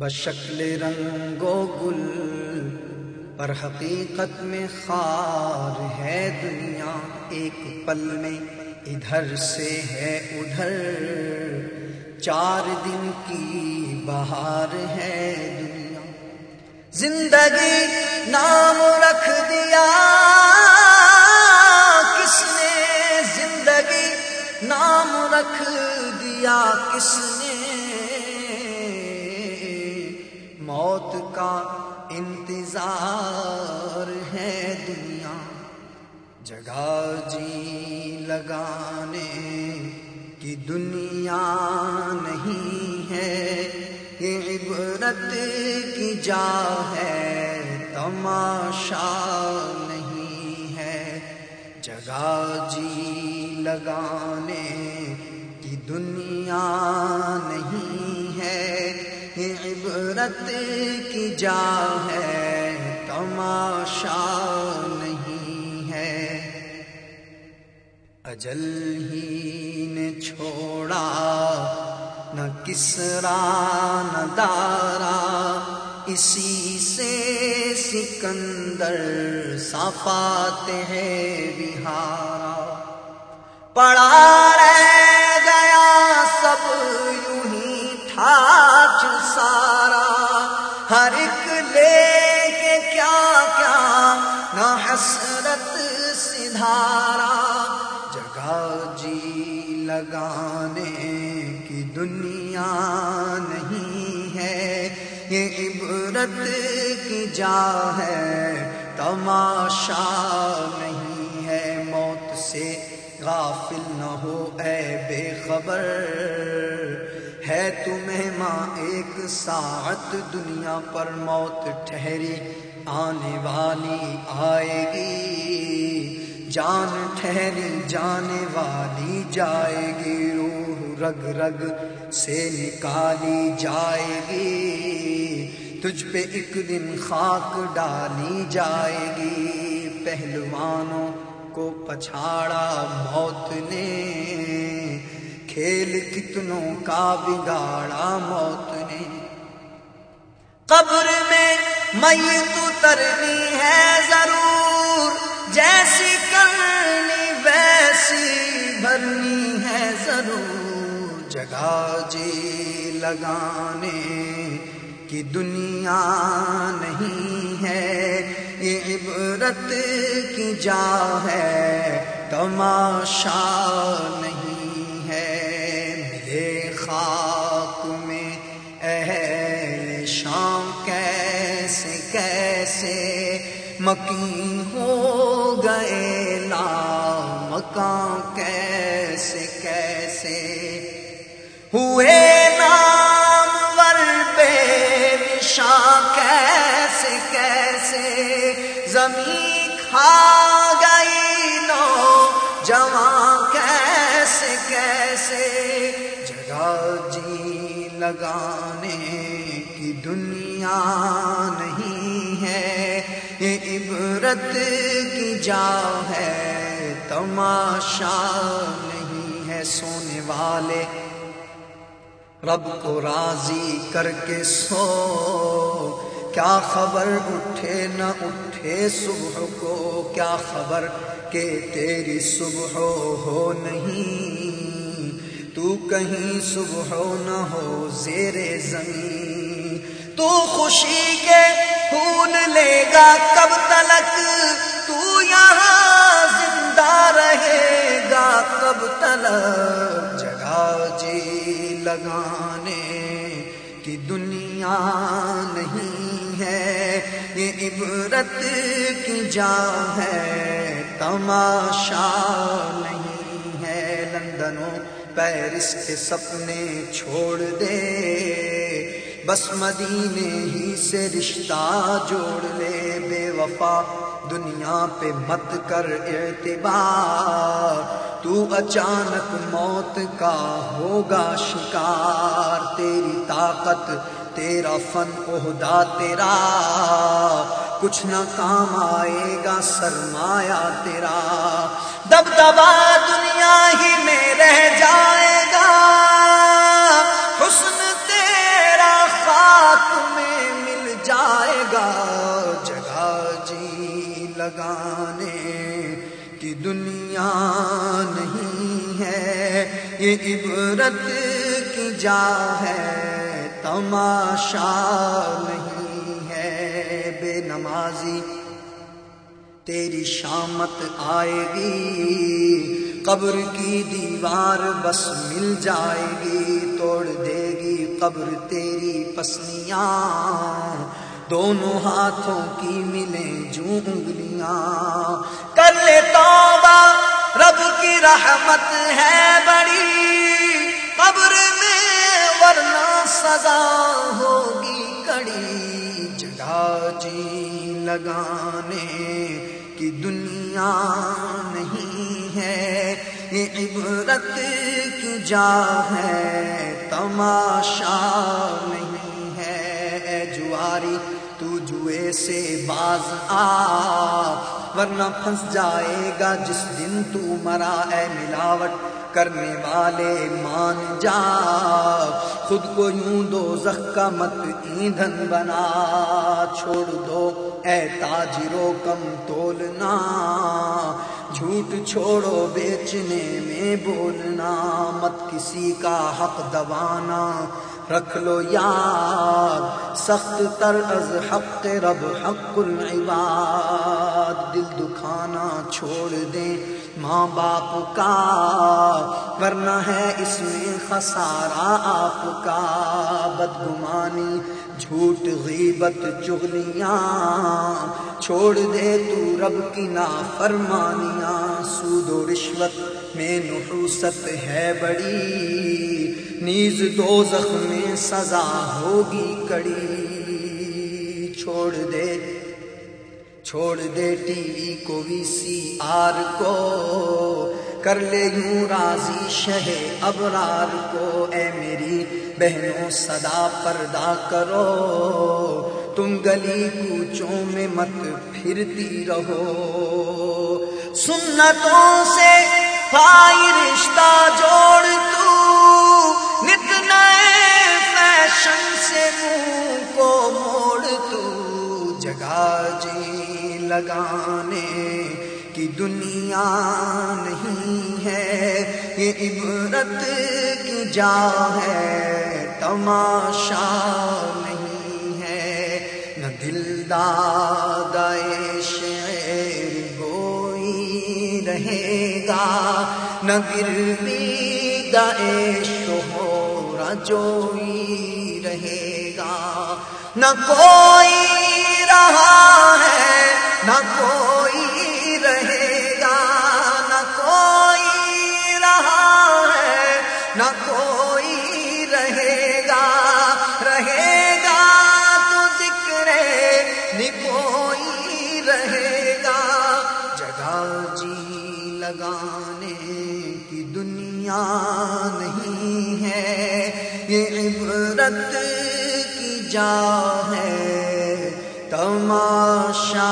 بشکل رنگ و گل پر حقیقت میں خار ہے دنیا، ایک پل میں ادھر سے ہے ادھر۔ چار دن کی بہار ہے دنیا۔ زندگی نام رکھ دیا، کس نے؟ زندگی نام رکھ دیا، کس نے؟ انتظار ہے دنیا، جگہ جی لگانے کی دنیا نہیں ہے۔ یہ عبرت کی جا ہے، تماشا نہیں ہے۔ جگہ جی لگانے کی دنیا نہیں ہے۔ یہ عبرت کی جا ہے۔ تماشا نہیں ہے۔ اجل ہی نے چھوڑا، نہ کسرا، نہ دارا۔ اسی سے سکندر صفات ہے بہارا۔ پڑا سدھارا جگہ جی لگانے کی دنیا نہیں ہے۔ یہ عبرت کی جا ہے، تماشا نہیں ہے۔ موت سے غافل نہ ہو، اے بے خبر۔ ہے تمہیں ماں ایک ساعت دنیا پر موت ٹھہری، آنے والی آئے گی۔ جان ٹھہری جانے والی جائے گی، روح رگ رگ سے نکالی جائے گی۔ تجھ پہ ایک دن خاک ڈالی جائے گی۔ پہلوانوں کو پچھاڑا موت نے۔ کھیل کتنوں کا بگاڑا موت نے۔ قبر میں میت اترنی ہے ضرور۔ جیسی کرنی ویسی بھرنی ہے ضرور جگہ جی لگانے کی دنیا نہیں ہے، یہ عبرت کی جا ہے تماشا نہیں۔ کیسے مکین ہو گئے لا مکان کیسے کیسے ہوئے نام ور بے نشان کیسے کیسے زمین کھا گئی نو جوان کیسے کیسے جگہ جی لگانے دنیا نہیں ہے، یہ عبرت کی جا ہے۔ تماشا نہیں ہے سونے والے۔ رب کو راضی کر کے سو۔ کیا خبر اٹھے نہ اٹھے صبح کو؟ کیا خبر کہ تیری صبح ہو نہیں؟ تو کہیں صبح نہ ہو زیر زمین۔ تو خوشی کے پھول لے گا کب تلک؟ تو یہاں زندہ رہے گا کب تلک؟ جگہ جی لگانے کی دنیا نہیں ہے، یہ عبرت کی جا ہے۔ تماشا نہیں ہے لندنوں، پیرس کے سپنے چھوڑ دے۔ بس مدینے ہی سے رشتہ جوڑ لے، بے وفا دنیا پہ مت کر اعتبار تو اچانک موت کا ہوگا شکار، تیری طاقت، تیرا فن، عہدہ تیرا۔ کچھ نہ کام آئے گا، سرمایہ تیرا۔ دب دبا دنیا ہی میں رہ جائے کی دنیا نہیں ہے۔ یہ عبرت کی جا ہے، تماشا نہیں ہے۔ بے نمازی تیری شامت آئے گی، قبر کی دیوار بس مل جائے گی، توڑ دے گی قبر تیری پسلیاں دونوں ہاتھوں کی ملیں جو انگلیاں۔ کر لے توبہ، رب کی رحمت ہے بڑی۔ قبر میں ورنہ سزا ہوگی کڑی۔ جگہ جی لگانے کی دنیا نہیں ہے۔ یہ عبرت کی جا ہے، تماشا نہیں ہے۔ جواری تو جوئے سے باز آ ورنہ پھنس جائے گا جس دن تو مرا اے ملاوٹ کرنے والے مان جا۔ خود کو یوں دو زخ کا مت ایندھن بنا۔ چھوڑ دو اے تاجرو، کم تولنا۔ جھوٹ چھوڑو بیچنے میں بولنا۔ مت کسی کا حق دبانا۔ رکھ لو یاد، سخت تر از حق رب، حق العباد۔ دل دکھانا چھوڑ دیں ماں باپ کا، ورنہ ہے اس میں خسارہ آپ کا۔ بدگمانی، جھوٹ، غیبت، چغلیاں، چھوڑ دے تو رب کی نا فرمانیاں سود و رشوت میں نحوست ہے بڑی۔ نیز دو میں سزا ہوگی کڑی۔ چھوڑ دے چھوڑ دے ٹی وی کو، وی سی آر کو۔ کر لے یوں راضی شہ ابرار کو۔ اے میری بہنوں، صدا پردہ کرو۔ تم گلی کوچوں میں مت پھرتی رہو۔ سنتوں سے رشتہ جوڑ فیشن سے منہ کو موڑ تو جگہ جی لگانے کی دنیا نہیں ہے۔ یہ عبرت کی جا ہے، تماشا نہیں ہے۔ نہ دل دادائے شعر گوئی رہے گا، نہ گروی دائش ہو رجوئی رہے گا نہ کوئی رہا ہے، نہ کوئی رہے گا، نہ کوئی رہا ہے، نہ کوئی رہے گا رہے گا تو ذکر نکوئی رہے گا۔ جگہ جی لگانے کی دنیا نہیں ہے، یہ عبرت جا ہے تماشا